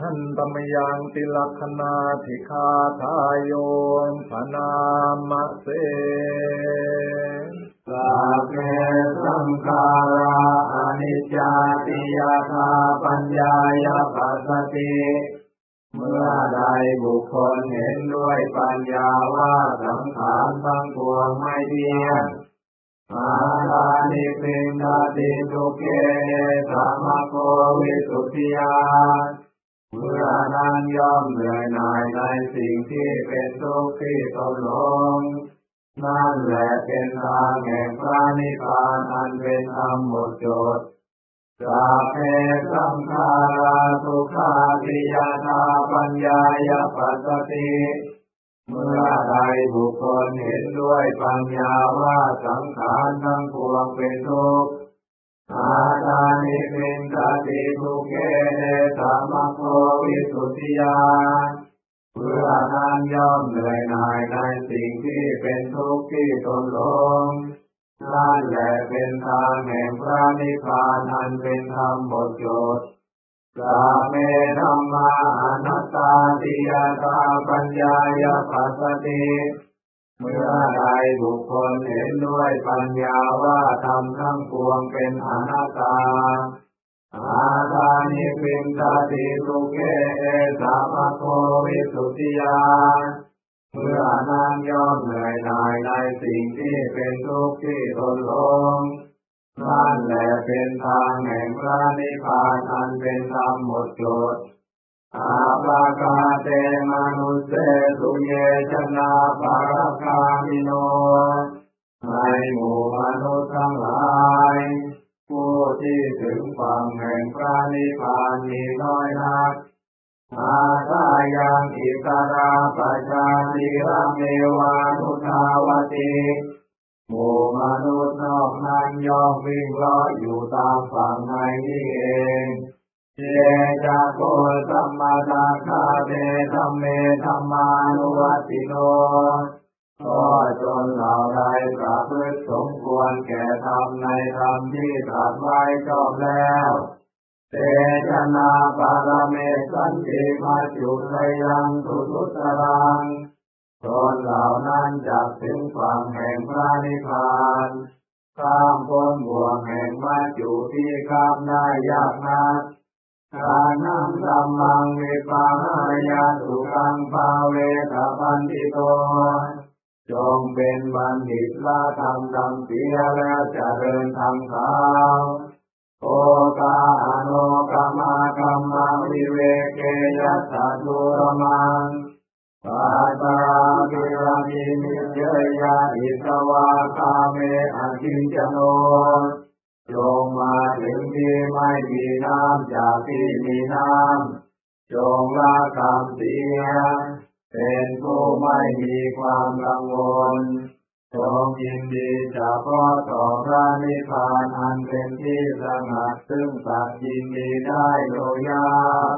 ทันตมยังติลักขณาธิคาทายโยมพนามเสสัพเพสังขาราอนิจจาติยาธาปัญญายปัสสติเมื่อใดบุคคลเห็นด้วยปัญญาว่าสังขารทั้งปวงไม่เที่ยงอาลานิปินดาติทุเกสามโกวิสุทธิยา เมื่อนั้นย่อมเหนื่อยหน่ายในสิ่งที่เป็นทุกข์ที่ตนลงนั่นแหละเป็นทางแห่งพระนิพพานอันเป็นธรรมหมดจดสัพเพสังขาราทุกขาติยาธาปัญญายปัสสติเมื่อใดบุคคลเห็นด้วยปัญญาว่าสังขารทั้งปวงเป็นทุกข์ อาตานิปินตติทุเกเนสามโควิสุทธิยาเพื่อนั้นย่อมเหนื่อยหน่ายในสิ่งที่เป็นทุกข์ที่ตนลงนั่นแหละเป็นทางแห่งพระนิพพานอันเป็นธรรมบทจดสัพเมธรรมาอนัตตาติยาตาปัญญายปัสสติ เมื่อใดบุคคลเห็นด้วยปัญญาว่าธรรมทั้งปวงเป็นอนัตตา อาตานิปินตติทุเกเอสามโควิสุทธิยา เมื่อนั้นย่อมเหนื่อยหน่ายในสิ่งที่เป็นทุกข์ที่ตนลงนั่นแหละเป็นทางแห่งพระนิพพานอันเป็นธรรมหมดจดอาปากาเตมนุสเสสุเยชนะปาร คามิโนในหมู่มนุษย์ทั้งหลายผู้ที่ถึงฝั่งแห่งพระนิพพานมีน้อยนักอาทายังอิสราปชาติระเมวานุทาวติหมู่มนุษย์นอกนั้นย่อมวิ่งล้ออยู่ตามฝั่งในนี้เองเจจะโกสัมมาตาคาเตธรรมเมธรรมานุวัติโน นเหล่าใดประพฤติสมควรแก่ธรรมในธรรมที่ตรัสไว้ชอบแล้วเตชะนาปารเมสันติมาจุไลยังทุตุตรังตนเหล่านั้นจะถึงฝั่งแห่งพระนิพพานข้ามพ้นบ่วงแห่งมาจุที่ข้ามได้ยากนักการนั่งธรรมังวิปัสสยาสุขังภาเวทปันติโต จงเป็นบัณฑิตละธรรมดำเสียแล้วจะเดินทางเขาโอกาโนกามากรรมวิเวเกยัสสุรมังปัตตาปิรามินิเยยะอิสวาคาเมอคินจโนจงมาถึงที่ไม่มีน้ำจากที่มีน้ำจงละคำเสีย เป็นผู้ไม่มีความกังวลจงยินดีเฉพาะต่อพระนิพพานอันเป็นที่สงัดซึ่งสัตว์ยินดีได้โดยยาก